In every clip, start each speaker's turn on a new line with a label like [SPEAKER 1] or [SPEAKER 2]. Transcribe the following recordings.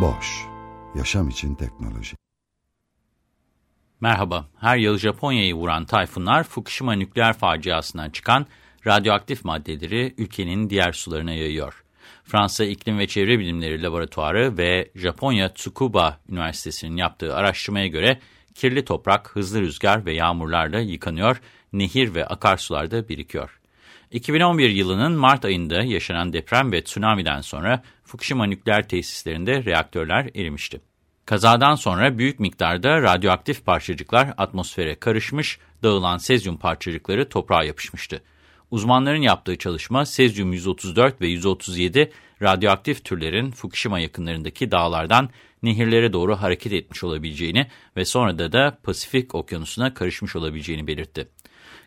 [SPEAKER 1] Boş, yaşam için teknoloji.
[SPEAKER 2] Merhaba, her yıl Japonya'yı vuran tayfunlar Fukushima nükleer faciasından çıkan radyoaktif maddeleri ülkenin diğer sularına yayıyor. Fransa İklim ve Çevre Bilimleri Laboratuvarı ve Japonya Tsukuba Üniversitesi'nin yaptığı araştırmaya göre kirli toprak hızlı rüzgar ve yağmurlarla yıkanıyor, nehir ve akarsularda birikiyor. 2011 yılının Mart ayında yaşanan deprem ve tsunami'den sonra Fukushima nükleer tesislerinde reaktörler erimişti. Kazadan sonra büyük miktarda radyoaktif parçacıklar atmosfere karışmış, dağılan sezyum parçacıkları toprağa yapışmıştı. Uzmanların yaptığı çalışma sezyum 134 ve 137 radyoaktif türlerin Fukushima yakınlarındaki dağlardan nehirlere doğru hareket etmiş olabileceğini ve sonra da da Pasifik okyanusuna karışmış olabileceğini belirtti.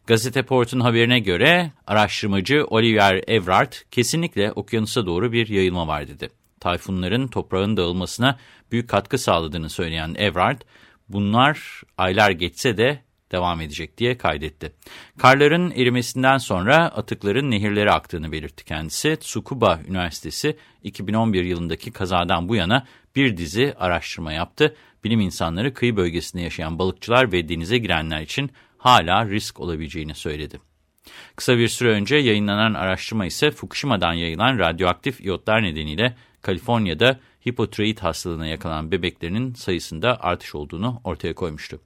[SPEAKER 2] Gazete Port'un haberine göre araştırmacı Oliver Everard kesinlikle okyanusa doğru bir yayılma var dedi. Tayfunların toprağın dağılmasına büyük katkı sağladığını söyleyen Everard, bunlar aylar geçse de devam edecek diye kaydetti. Karların erimesinden sonra atıkların nehirlere aktığını belirtti kendisi. Tsukuba Üniversitesi 2011 yılındaki kazadan bu yana bir dizi araştırma yaptı. Bilim insanları kıyı bölgesinde yaşayan balıkçılar ve denize girenler için hala risk olabileceğini söyledi. Kısa bir süre önce yayınlanan araştırma ise Fukushima'dan yayılan radyoaktif iyotlar nedeniyle Kaliforniya'da hipotiroid hastalığına yakalanan bebeklerin sayısında artış olduğunu ortaya koymuştu.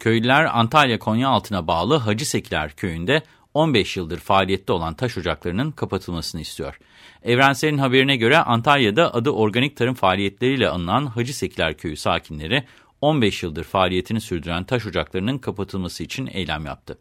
[SPEAKER 2] Köylüler Antalya Konyaaltı'na bağlı Hacısekiler köyünde 15 yıldır faaliyette olan taş ocaklarının kapatılmasını istiyor. Evrensel'in haberine göre Antalya'da adı organik tarım faaliyetleriyle anılan Hacısekiler köyü sakinleri 15 yıldır faaliyetini sürdüren taş ocaklarının kapatılması için eylem yaptı.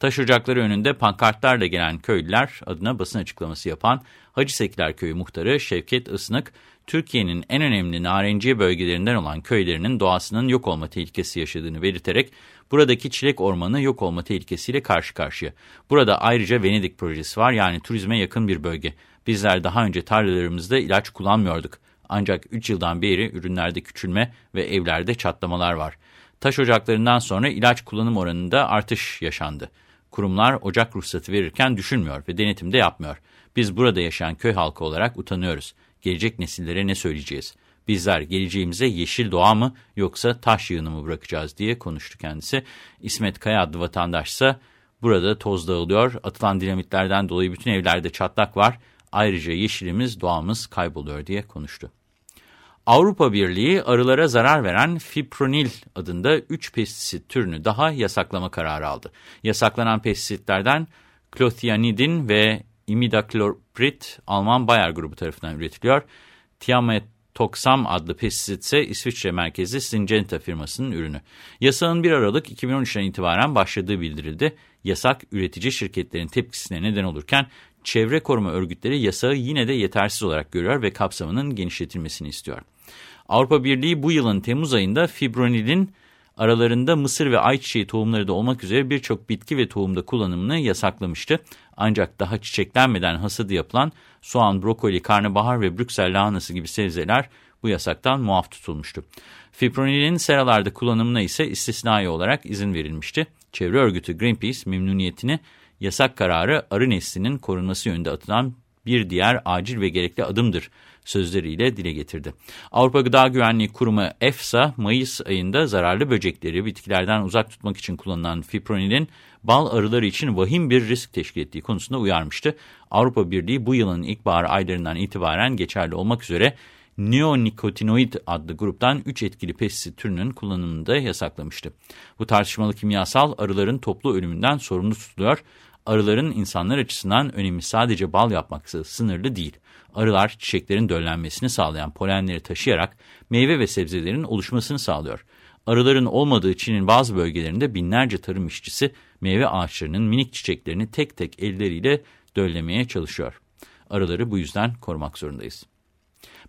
[SPEAKER 2] Taş ocakları önünde pankartlarla gelen köylüler adına basın açıklaması yapan Hacısekiler Köyü muhtarı Şevket Isınık, Türkiye'nin en önemli narenciye bölgelerinden olan köylerinin doğasının yok olma tehlikesi yaşadığını belirterek buradaki çilek ormanı yok olma tehlikesiyle karşı karşıya. Burada ayrıca Venedik projesi var yani turizme yakın bir bölge. Bizler daha önce tarlalarımızda ilaç kullanmıyorduk. Ancak 3 yıldan beri ürünlerde küçülme ve evlerde çatlamalar var. Taş ocaklarından sonra ilaç kullanım oranında artış yaşandı. Kurumlar ocak ruhsatı verirken düşünmüyor ve denetim de yapmıyor. Biz burada yaşayan köy halkı olarak utanıyoruz. Gelecek nesillere ne söyleyeceğiz? Bizler geleceğimize yeşil doğa mı yoksa taş yığını mı bırakacağız diye konuştu kendisi. İsmet Kaya adlı vatandaşsa burada toz dağılıyor, atılan dinamitlerden dolayı bütün evlerde çatlak var. Ayrıca yeşilimiz, doğamız kayboluyor diye konuştu. Avrupa Birliği arılara zarar veren fipronil adında 3 pestisit türünü daha yasaklama kararı aldı. Yasaklanan pestisitlerden klothianidin ve imidaklopirit Alman Bayer grubu tarafından üretiliyor. Tiametoxam adlı pestisit ise İsviçre merkezli Syngenta firmasının ürünü. Yasağın 1 Aralık 2013'ten itibaren başladığı bildirildi. Yasak üretici şirketlerin tepkisine neden olurken çevre koruma örgütleri yasağı yine de yetersiz olarak görüyor ve kapsamının genişletilmesini istiyor. Avrupa Birliği bu yılın Temmuz ayında fibronilin aralarında mısır ve ayçiçeği tohumları da olmak üzere birçok bitki ve tohumda kullanımını yasaklamıştı. Ancak daha çiçeklenmeden hasadı yapılan soğan, brokoli, karnabahar ve Brüksel lahanası gibi sebzeler bu yasaktan muaf tutulmuştu. Fipronilin seralarda kullanımına ise istisnai olarak izin verilmişti. Çevre örgütü Greenpeace memnuniyetini yasak kararı arı neslinin korunması yönünde atılan bir diğer acil ve gerekli adımdır sözleriyle dile getirdi. Avrupa Gıda Güvenliği Kurumu EFSA, Mayıs ayında zararlı böcekleri bitkilerden uzak tutmak için kullanılan fipronilin bal arıları için vahim bir risk teşkil ettiği konusunda uyarmıştı. Avrupa Birliği bu yılın ilkbahar aylarından itibaren geçerli olmak üzere neonikotinoid adlı gruptan 3 etkili pestisit türünün kullanımını da yasaklamıştı. Bu tartışmalı kimyasal arıların toplu ölümünden sorumlu tutuluyor. Arıların insanlar açısından önemi sadece bal yapmaksa sınırlı değil. Arılar çiçeklerin döllenmesini sağlayan polenleri taşıyarak meyve ve sebzelerin oluşmasını sağlıyor. Arıların olmadığı Çin'in bazı bölgelerinde binlerce tarım işçisi meyve ağaçlarının minik çiçeklerini tek tek elleriyle döllemeye çalışıyor. Arıları bu yüzden korumak zorundayız.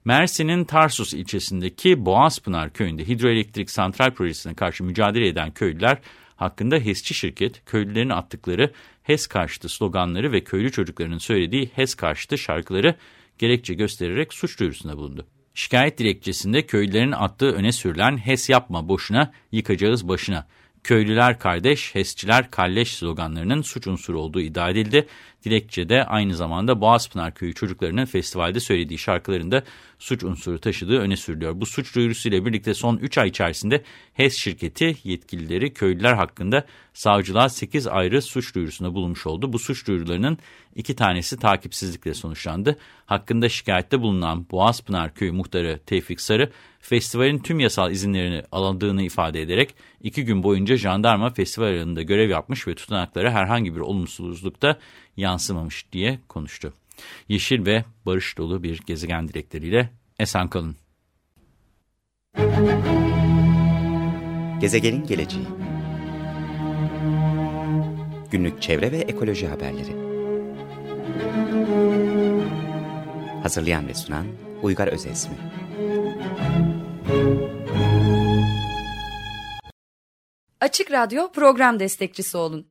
[SPEAKER 2] Mersin'in Tarsus ilçesindeki Boğazpınar köyünde hidroelektrik santral projesine karşı mücadele eden köylüler hakkında HESçi şirket, köylülerin attıkları HES karşıtı sloganları ve köylü çocuklarının söylediği HES karşıtı şarkıları gerekçe göstererek suç duyurusunda bulundu. Şikayet dilekçesinde köylülerin attığı öne sürülen HES yapma boşuna, yıkacağız başına köylüler kardeş, HESçiler kalleş sloganlarının suç unsuru olduğu iddia edildi. Dilekçede aynı zamanda Boğazpınar Köyü çocuklarının festivalde söylediği şarkılarında suç unsuru taşıdığı öne sürülüyor. Bu suç duyurusuyla birlikte son 3 ay içerisinde HES şirketi yetkilileri köylüler hakkında savcılığa 8 ayrı suç duyurusunda bulunmuş oldu. Bu suç duyurularının iki tanesi takipsizlikle sonuçlandı. Hakkında şikayette bulunan Boğazpınar Köyü muhtarı Tevfik Sarı, festivalin tüm yasal izinlerini alındığını ifade ederek iki gün boyunca jandarma festival alanında görev yapmış ve tutanaklara herhangi bir olumsuzlukta yansımamış diye konuştu. Yeşil ve barış dolu bir gezegen dilekleriyle esen kalın.
[SPEAKER 3] Gezegenin geleceği Günlük çevre ve ekoloji haberleri Hazırlayan ve sunan Uygar Özesmi
[SPEAKER 4] Açık Radyo program destekçisi olun.